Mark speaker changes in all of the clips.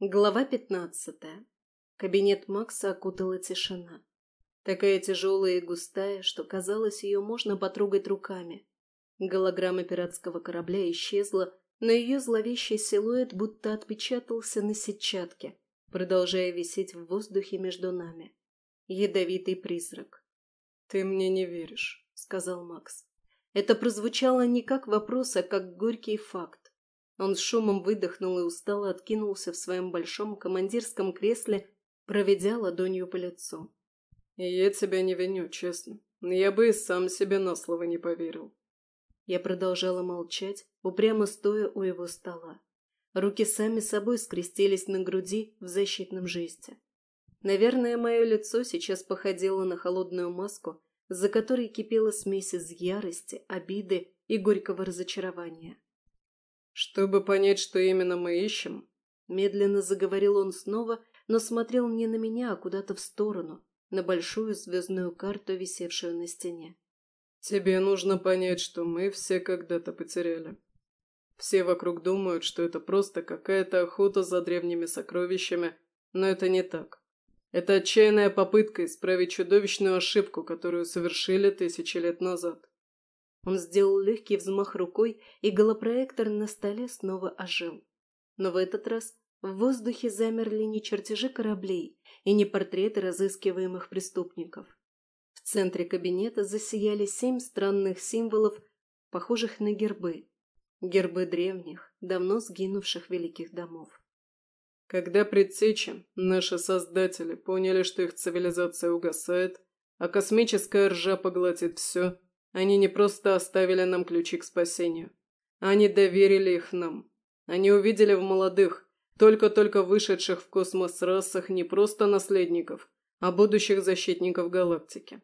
Speaker 1: Глава пятнадцатая. Кабинет Макса окутала тишина. Такая тяжелая и густая, что казалось, ее можно потрогать руками. Голограмма пиратского корабля исчезла, но ее зловещий силуэт будто отпечатался на сетчатке, продолжая висеть в воздухе между нами. Ядовитый призрак.
Speaker 2: «Ты мне не веришь», —
Speaker 1: сказал Макс. Это прозвучало не как вопрос, а как горький факт. Он с шумом выдохнул и устало откинулся в своем большом командирском кресле, проведя ладонью по лицу.
Speaker 2: «Я тебя не виню, честно. Я бы и сам себе на слово не поверил».
Speaker 1: Я продолжала молчать, упрямо стоя у его стола. Руки сами собой скрестились на груди в защитном жесте. Наверное, мое лицо сейчас походило на холодную маску, за которой кипела смесь из ярости, обиды и горького разочарования.
Speaker 2: «Чтобы понять, что именно мы ищем», —
Speaker 1: медленно заговорил он снова, но смотрел не на меня, а куда-то в сторону, на большую звездную карту, висевшую на стене.
Speaker 2: «Тебе нужно понять, что мы все когда-то потеряли. Все вокруг думают, что это просто какая-то охота за древними сокровищами, но это не так. Это отчаянная попытка исправить чудовищную ошибку, которую совершили тысячи лет назад.
Speaker 1: Он сделал легкий взмах рукой, и голопроектор на столе снова ожил. Но в этот раз в воздухе замерли не чертежи кораблей и не портреты разыскиваемых преступников. В центре кабинета засияли семь странных символов, похожих на гербы. Гербы древних, давно сгинувших великих домов.
Speaker 2: Когда предтечи, наши создатели, поняли, что их цивилизация угасает, а космическая ржа поглотит все, они не просто оставили нам ключи к спасению. Они доверили их нам. Они увидели в молодых, только-только вышедших в космос расах не просто наследников, а будущих защитников галактики.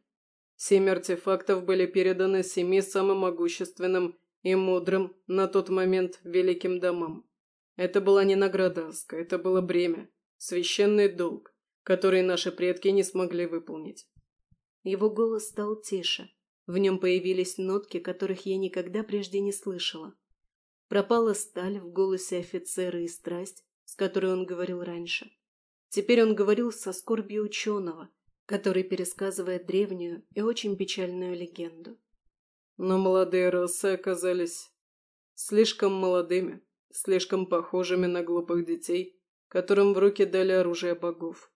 Speaker 2: Семь артефактов были переданы семи самым могущественным и мудрым на тот момент великим домам. Это была не награда Аска, это было бремя, священный долг, который наши предки не смогли выполнить.
Speaker 1: Его голос стал тише, в нем появились нотки, которых я никогда прежде не слышала. Пропала сталь в голосе офицера и страсть, с которой он говорил раньше. Теперь он говорил со скорбью ученого, который пересказывает древнюю и очень печальную легенду.
Speaker 2: Но молодые расы оказались слишком молодыми, слишком похожими на глупых детей, которым в руки дали оружие богов.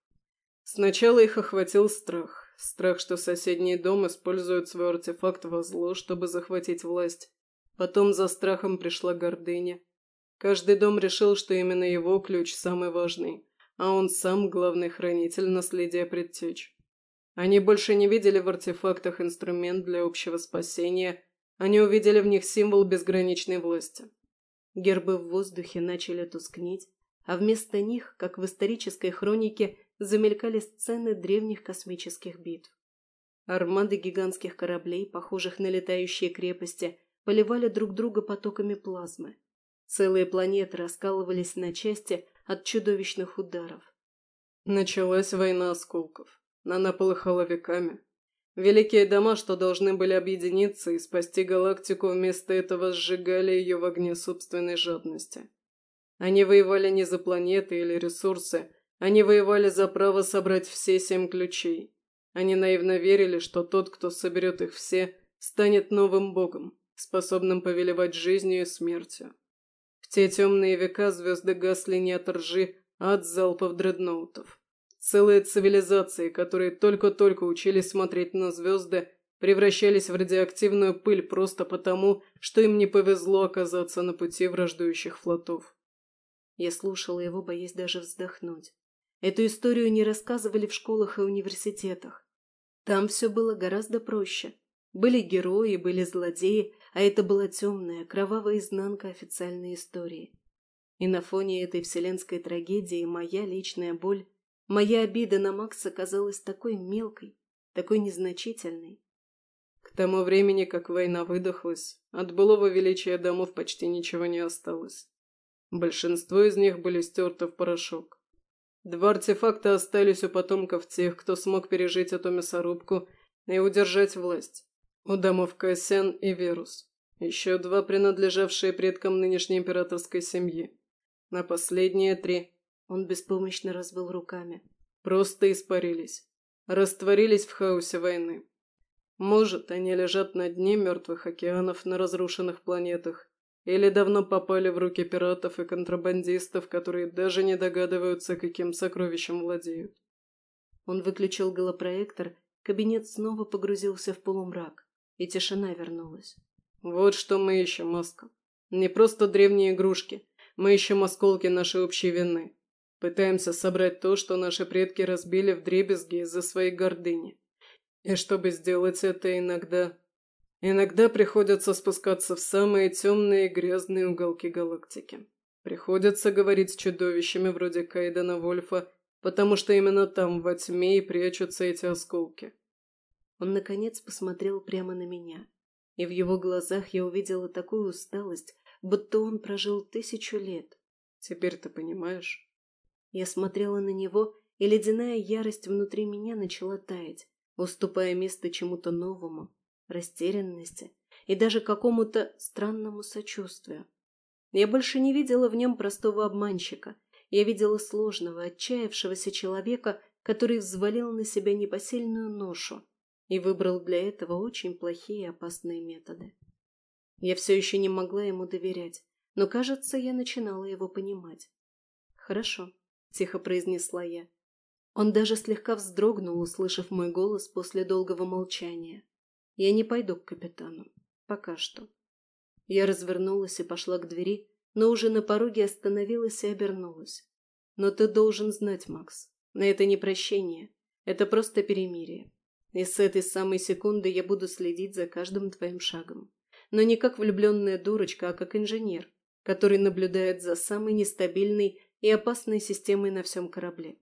Speaker 2: Сначала их охватил страх, Страх, что соседний дом использует свой артефакт во зло, чтобы захватить власть. Потом за страхом пришла гордыня. Каждый дом решил, что именно его ключ самый важный, а он сам главный хранитель наследия предтеч. Они больше не видели в артефактах инструмент для общего спасения, они увидели в них символ безграничной власти.
Speaker 1: Гербы в воздухе начали тускнеть, а вместо них, как в исторической хронике, замелькали сцены древних космических битв. Армады гигантских кораблей, похожих на летающие крепости, поливали друг друга потоками плазмы. Целые планеты раскалывались на части от чудовищных ударов.
Speaker 2: Началась война осколков. Она полыхала веками. Великие дома, что должны были объединиться и спасти галактику, вместо этого сжигали ее в огне собственной жадности. Они воевали не за планеты или ресурсы, они воевали за право собрать все семь ключей. Они наивно верили, что тот, кто соберет их все, станет новым богом, способным повелевать жизнью и смертью. В те темные века звезды гасли не от ржи, а от залпов дредноутов. Целые цивилизации, которые только-только учились смотреть на звезды, превращались в радиоактивную пыль просто потому, что им не повезло оказаться на пути враждующих флотов.
Speaker 1: Я слушала его, боясь даже вздохнуть. Эту историю не рассказывали в школах и университетах. Там все было гораздо проще. Были герои, были злодеи, а это была темная, кровавая изнанка официальной истории. И на фоне этой вселенской трагедии моя личная боль, моя обида на Макса казалась такой мелкой, такой незначительной.
Speaker 2: К тому времени, как война выдохлась, от былого величия домов почти ничего не осталось. Большинство из них были стерты в порошок. Два артефакта остались у потомков тех, кто смог пережить эту мясорубку и удержать власть. У домов Кассиан и Верус. Еще два, принадлежавшие предкам нынешней императорской семьи. На последние три
Speaker 1: Он беспомощно развел руками.
Speaker 2: Просто испарились. Растворились в хаосе войны. Может, они лежат на дне мертвых океанов на разрушенных планетах, или давно попали в руки пиратов и контрабандистов, которые даже не догадываются, каким сокровищем владеют.
Speaker 1: Он выключил голопроектор, кабинет снова погрузился в полумрак, и тишина вернулась.
Speaker 2: Вот что мы ищем, Маска. Не просто древние игрушки. Мы ищем осколки нашей общей вины. Пытаемся собрать то, что наши предки разбили в дребезги из-за своей гордыни. И чтобы сделать это иногда... Иногда приходится спускаться в самые темные и грязные уголки галактики. Приходится говорить с чудовищами вроде Кайдена Вольфа, потому что именно там, во тьме, и прячутся эти осколки.
Speaker 1: Он, наконец, посмотрел прямо на меня, и в его глазах я увидела такую усталость, будто он прожил тысячу лет.
Speaker 2: Теперь ты понимаешь?
Speaker 1: Я смотрела на него, и ледяная ярость внутри меня начала таять уступая место чему-то новому, растерянности и даже какому-то странному сочувствию. Я больше не видела в нем простого обманщика. Я видела сложного, отчаявшегося человека, который взвалил на себя непосильную ношу и выбрал для этого очень плохие и опасные методы. Я все еще не могла ему доверять, но, кажется, я начинала его понимать. «Хорошо», — тихо произнесла я. Он даже слегка вздрогнул, услышав мой голос после долгого молчания. «Я не пойду к капитану. Пока что». Я развернулась и пошла к двери, но уже на пороге остановилась и обернулась. «Но ты должен знать, Макс, на это не прощение, это просто перемирие. И с этой самой секунды я буду следить за каждым твоим шагом. Но не как влюбленная дурочка, а как инженер, который наблюдает за самой нестабильной и опасной системой на всем корабле.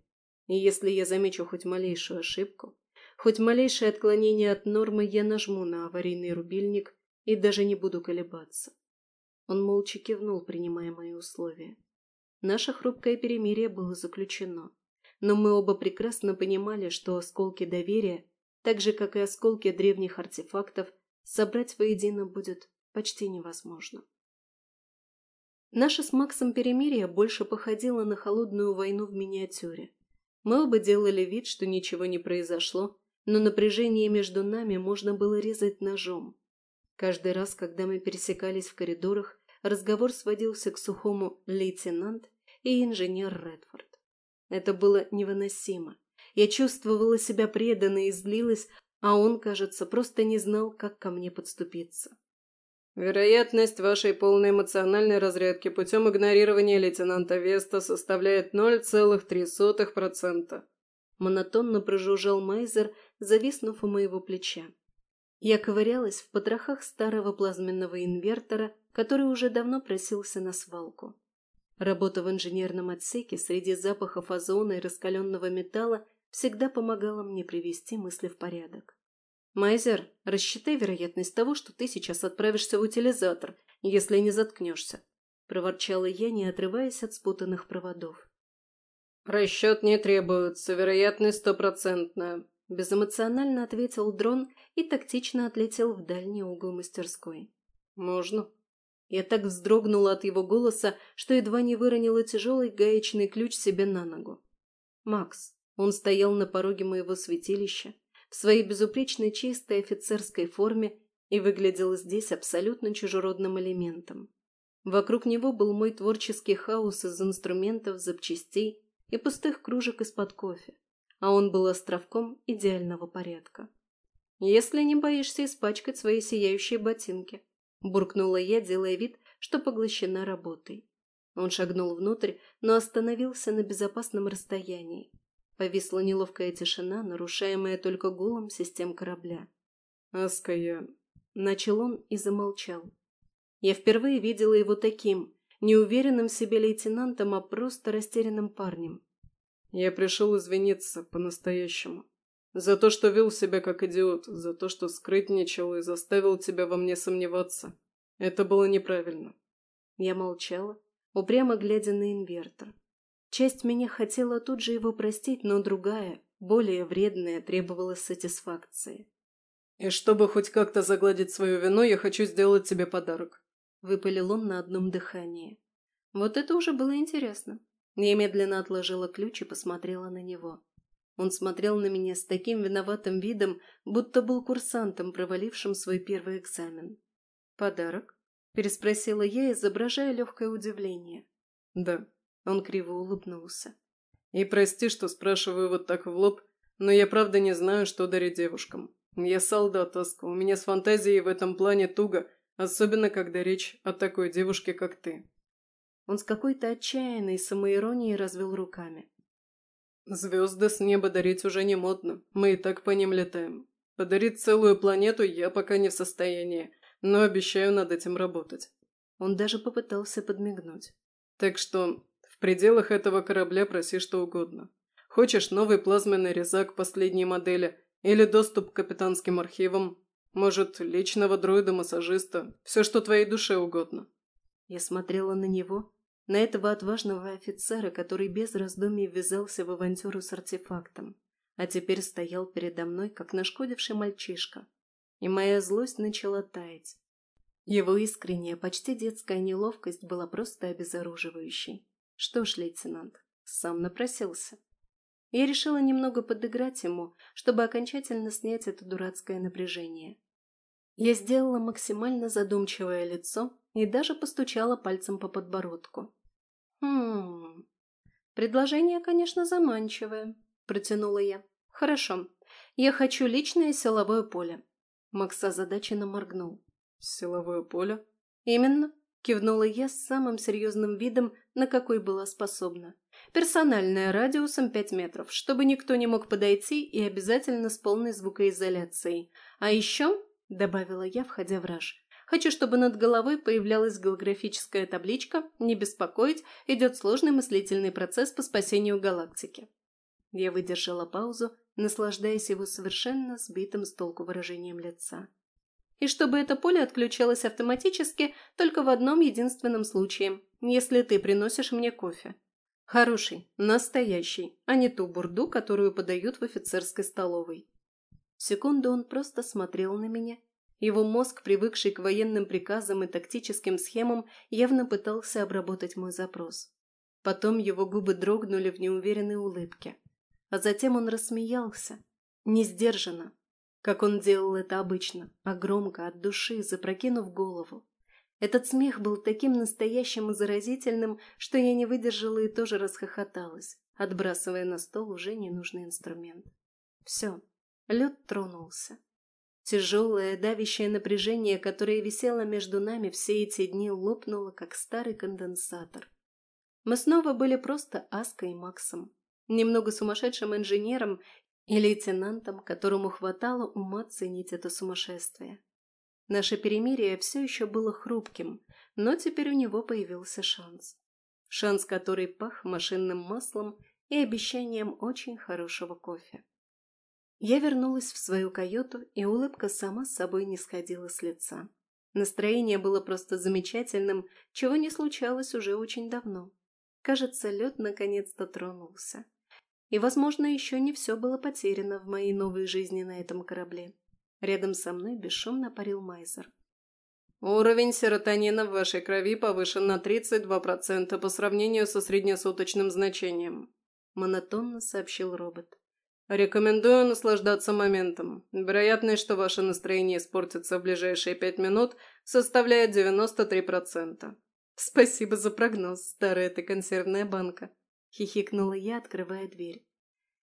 Speaker 1: И если я замечу хоть малейшую ошибку, хоть малейшее отклонение от нормы, я нажму на аварийный рубильник и даже не буду колебаться. Он молча кивнул, принимая мои условия. Наше хрупкое перемирие было заключено, но мы оба прекрасно понимали, что осколки доверия, так же, как и осколки древних артефактов, собрать воедино будет почти невозможно. Наше с Максом перемирие больше походило на холодную войну в миниатюре. Мы оба делали вид, что ничего не произошло, но напряжение между нами можно было резать ножом. Каждый раз, когда мы пересекались в коридорах, разговор сводился к сухому «лейтенант» и «инженер Редфорд». Это было невыносимо. Я чувствовала себя преданной и злилась, а он, кажется, просто не знал, как ко мне подступиться.
Speaker 2: Вероятность вашей полной эмоциональной разрядки путем игнорирования лейтенанта Веста составляет 0,03%.
Speaker 1: Монотонно прожужжал Мейзер, зависнув у моего плеча. Я ковырялась в потрохах старого плазменного инвертора, который уже давно просился на свалку. Работа в инженерном отсеке среди запахов озона и раскаленного металла всегда помогала мне привести мысли в порядок. «Майзер, рассчитай вероятность того, что ты сейчас отправишься в утилизатор, если не заткнешься», – проворчала я, не отрываясь от спутанных проводов.
Speaker 2: «Расчет не требуется, вероятность стопроцентная», –
Speaker 1: безэмоционально ответил дрон и тактично отлетел в дальний угол мастерской.
Speaker 2: «Можно».
Speaker 1: Я так вздрогнула от его голоса, что едва не выронила тяжелый гаечный ключ себе на ногу. «Макс». Он стоял на пороге моего святилища, в своей безупречной чистой офицерской форме и выглядел здесь абсолютно чужеродным элементом. Вокруг него был мой творческий хаос из инструментов, запчастей и пустых кружек из-под кофе, а он был островком идеального порядка. «Если не боишься испачкать свои сияющие ботинки», – буркнула я, делая вид, что поглощена работой. Он шагнул внутрь, но остановился на безопасном расстоянии, Повисла неловкая тишина, нарушаемая только гулом систем корабля.
Speaker 2: «Аска, я...»
Speaker 1: Начал он и замолчал. Я впервые видела его таким, неуверенным в себе лейтенантом, а просто растерянным парнем.
Speaker 2: «Я пришел извиниться по-настоящему. За то, что вел себя как идиот, за то, что скрытничал и заставил тебя во мне сомневаться. Это было неправильно».
Speaker 1: Я молчала, упрямо глядя на инвертор. Часть меня хотела тут же его простить, но другая, более вредная, требовала сатисфакции.
Speaker 2: «И чтобы хоть как-то загладить свою вину, я хочу сделать тебе подарок», –
Speaker 1: выпалил он на одном дыхании. Вот это уже было интересно. Я медленно отложила ключ и посмотрела на него. Он смотрел на меня с таким виноватым видом, будто был курсантом, провалившим свой первый экзамен. «Подарок?» – переспросила я, изображая легкое удивление.
Speaker 2: «Да», –
Speaker 1: он криво улыбнулся.
Speaker 2: «И прости, что спрашиваю вот так в лоб, но я правда не знаю, что дарить девушкам. Я солдат, Аска, у меня с фантазией в этом плане туго, особенно когда речь о такой девушке, как ты».
Speaker 1: Он с какой-то отчаянной самоиронией развел руками.
Speaker 2: Звезды с неба дарить уже не модно, мы и так по ним летаем. Подарить целую планету я пока не в состоянии, но обещаю над этим работать.
Speaker 1: Он даже попытался подмигнуть.
Speaker 2: Так что в пределах этого корабля проси что угодно. Хочешь новый плазменный резак последней модели или доступ к капитанским архивам, может, личного дроида-массажиста, все, что твоей душе угодно.
Speaker 1: Я смотрела на него, на этого отважного офицера, который без раздумий ввязался в авантюру с артефактом, а теперь стоял передо мной, как нашкодивший мальчишка. И моя злость начала таять. Его искренняя, почти детская неловкость была просто обезоруживающей. Что ж, лейтенант, сам напросился. Я решила немного подыграть ему, чтобы окончательно снять это дурацкое напряжение. Я сделала максимально задумчивое лицо и даже постучала пальцем по подбородку. «Хм... Предложение, конечно, заманчивое», – протянула я. «Хорошо. Я хочу личное силовое поле». Макс озадаченно моргнул.
Speaker 2: «Силовое поле?»
Speaker 1: «Именно», – кивнула я с самым серьезным видом, на какой была способна. «Персональное радиусом пять метров, чтобы никто не мог подойти и обязательно с полной звукоизоляцией. А еще – добавила я, входя в раж. «Хочу, чтобы над головой появлялась голографическая табличка «Не беспокоить, идет сложный мыслительный процесс по спасению галактики». Я выдержала паузу, наслаждаясь его совершенно сбитым с толку выражением лица. И чтобы это поле отключалось автоматически только в одном единственном случае, если ты приносишь мне кофе. Хороший, настоящий, а не ту бурду, которую подают в офицерской столовой. Секунду он просто смотрел на меня. Его мозг, привыкший к военным приказам и тактическим схемам, явно пытался обработать мой запрос. Потом его губы дрогнули в неуверенной улыбке. А затем он рассмеялся. Не сдержанно, как он делал это обычно, а громко, от души, запрокинув голову. Этот смех был таким настоящим и заразительным, что я не выдержала и тоже расхохоталась, отбрасывая на стол уже ненужный инструмент. Все, Лед тронулся. Тяжелое, давящее напряжение, которое висело между нами все эти дни, лопнуло, как старый конденсатор. Мы снова были просто Аской и Максом, немного сумасшедшим инженером и лейтенантом, которому хватало ума ценить это сумасшествие. Наше перемирие все еще было хрупким, но теперь у него появился шанс. Шанс, который пах машинным маслом и обещанием очень хорошего кофе. Я вернулась в свою каюту, и улыбка сама с собой не сходила с лица. Настроение было просто замечательным, чего не случалось уже очень давно. Кажется, лед наконец-то тронулся. И, возможно, еще не все было потеряно в моей новой жизни на этом корабле. Рядом со мной бесшумно парил Майзер.
Speaker 2: «Уровень серотонина в вашей крови повышен на 32% по сравнению со среднесуточным значением», – монотонно сообщил робот. Рекомендую наслаждаться моментом. Вероятность, что ваше настроение испортится в ближайшие пять минут, составляет 93%.
Speaker 1: Спасибо за прогноз, старая ты консервная банка. Хихикнула я, открывая дверь.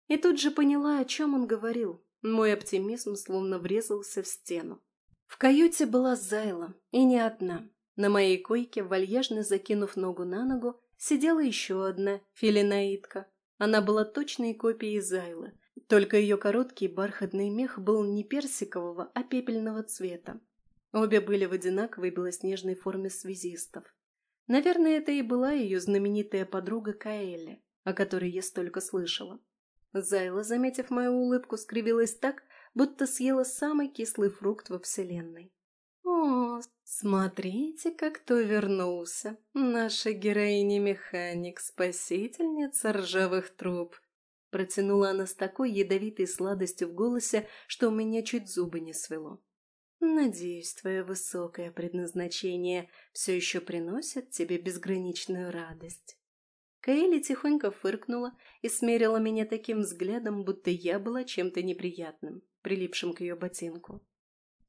Speaker 1: И тут же поняла, о чем он говорил. Мой оптимизм словно врезался в стену. В каюте была Зайла, и не одна. На моей койке, вальяжно закинув ногу на ногу, сидела еще одна филинаитка. Она была точной копией Зайлы, только ее короткий бархатный мех был не персикового, а пепельного цвета. Обе были в одинаковой белоснежной форме связистов. Наверное, это и была ее знаменитая подруга Каэли, о которой я столько слышала. Зайла, заметив мою улыбку, скривилась так, будто съела самый кислый фрукт во вселенной. «О, смотрите, как кто вернулся! Наша героиня-механик, спасительница ржавых труб!» Протянула она с такой ядовитой сладостью в голосе, что у меня чуть зубы не свело. «Надеюсь, твое высокое предназначение все еще приносит тебе безграничную радость». Каэли тихонько фыркнула и смерила меня таким взглядом, будто я была чем-то неприятным, прилипшим к ее ботинку.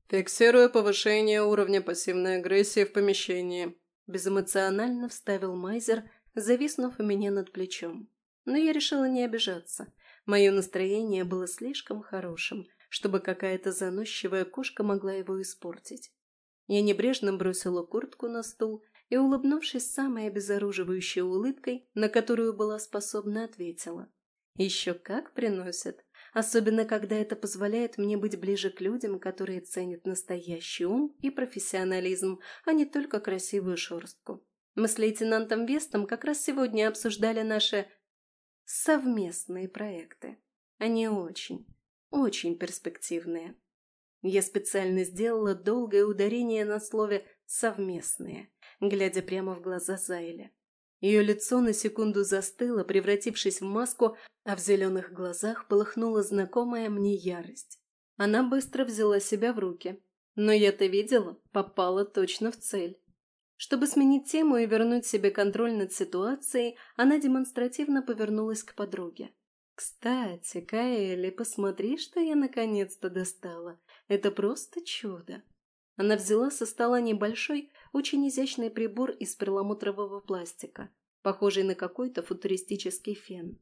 Speaker 2: «Фиксирую повышение уровня пассивной агрессии в помещении»,
Speaker 1: безэмоционально вставил Майзер, зависнув у меня над плечом. Но я решила не обижаться. Мое настроение было слишком хорошим, чтобы какая-то заносчивая кошка могла его испортить. Я небрежно бросила куртку на стул и, улыбнувшись самой обезоруживающей улыбкой, на которую была способна, ответила. «Еще как приносят, особенно когда это позволяет мне быть ближе к людям, которые ценят настоящий ум и профессионализм, а не только красивую шерстку. Мы с лейтенантом Вестом как раз сегодня обсуждали наши совместные проекты. Они очень, очень перспективные. Я специально сделала долгое ударение на слове «совместные», глядя прямо в глаза Зайля. Ее лицо на секунду застыло, превратившись в маску, а в зеленых глазах полыхнула знакомая мне ярость. Она быстро взяла себя в руки. Но я-то видела, попала точно в цель. Чтобы сменить тему и вернуть себе контроль над ситуацией, она демонстративно повернулась к подруге. «Кстати, Каэли, посмотри, что я наконец-то достала. Это просто чудо!» Она взяла со стола небольшой, очень изящный прибор из перламутрового пластика, похожий на какой-то футуристический фен.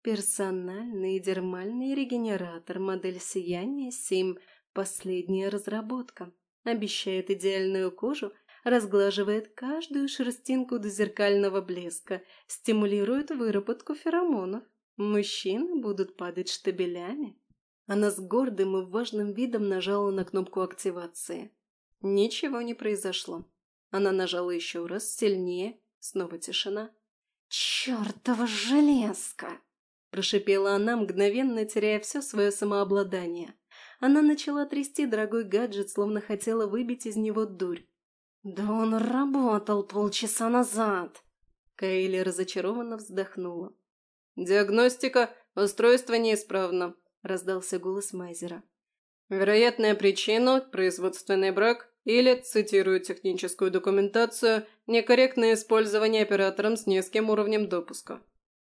Speaker 1: Персональный дермальный регенератор, модель сияния 7, последняя разработка. Обещает идеальную кожу, разглаживает каждую шерстинку до зеркального блеска, стимулирует выработку феромонов. Мужчины будут падать штабелями. Она с гордым и важным видом нажала на кнопку активации. Ничего не произошло. Она нажала еще раз, сильнее, снова тишина. «Чертова железка!» Прошипела она, мгновенно теряя все свое самообладание. Она начала трясти дорогой гаджет, словно хотела выбить из него дурь. «Да он работал полчаса назад!» Кейли разочарованно вздохнула.
Speaker 2: «Диагностика. Устройство неисправно», – раздался голос Майзера. «Вероятная причина – производственный брак или, цитирую техническую документацию, некорректное использование оператором с низким уровнем допуска».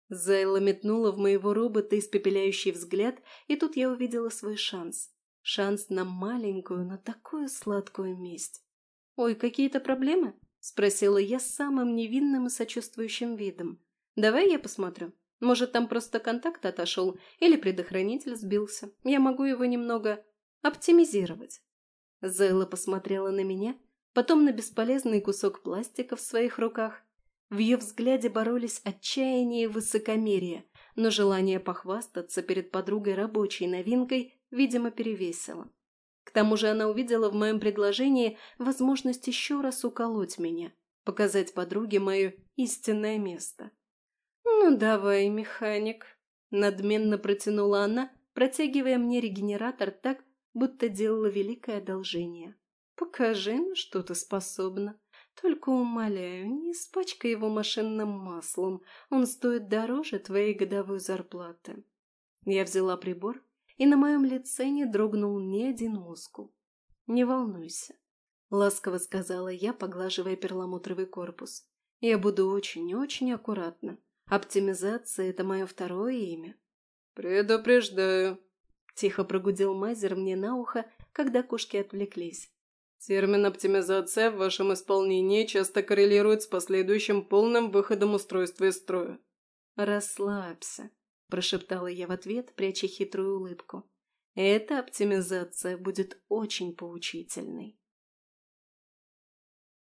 Speaker 1: Зайла метнула в моего робота испепеляющий взгляд, и тут я увидела свой шанс. Шанс на маленькую, но такую сладкую месть. «Ой, какие-то проблемы?» – спросила я с самым невинным и сочувствующим видом. «Давай я посмотрю». Может, там просто контакт отошел или предохранитель сбился. Я могу его немного оптимизировать. Зейла посмотрела на меня, потом на бесполезный кусок пластика в своих руках. В ее взгляде боролись отчаяние и высокомерие, но желание похвастаться перед подругой рабочей новинкой, видимо, перевесило. К тому же она увидела в моем предложении возможность еще раз уколоть меня, показать подруге мое истинное место. «Ну давай, механик», – надменно протянула она, протягивая мне регенератор так, будто делала великое одолжение. «Покажи, на что ты способна. Только умоляю, не испачкай его машинным маслом, он стоит дороже твоей годовой зарплаты». Я взяла прибор, и на моем лице не дрогнул ни один мускул. «Не волнуйся», — ласково сказала я, поглаживая перламутровый корпус. «Я буду очень-очень аккуратна. Оптимизация – это мое второе имя.
Speaker 2: «Предупреждаю», – тихо прогудел Мазер мне на ухо, когда кошки отвлеклись. «Термин «оптимизация» в вашем исполнении часто коррелирует с последующим полным выходом устройства из строя».
Speaker 1: «Расслабься», – прошептала я в ответ, пряча хитрую улыбку. «Эта оптимизация будет очень поучительной».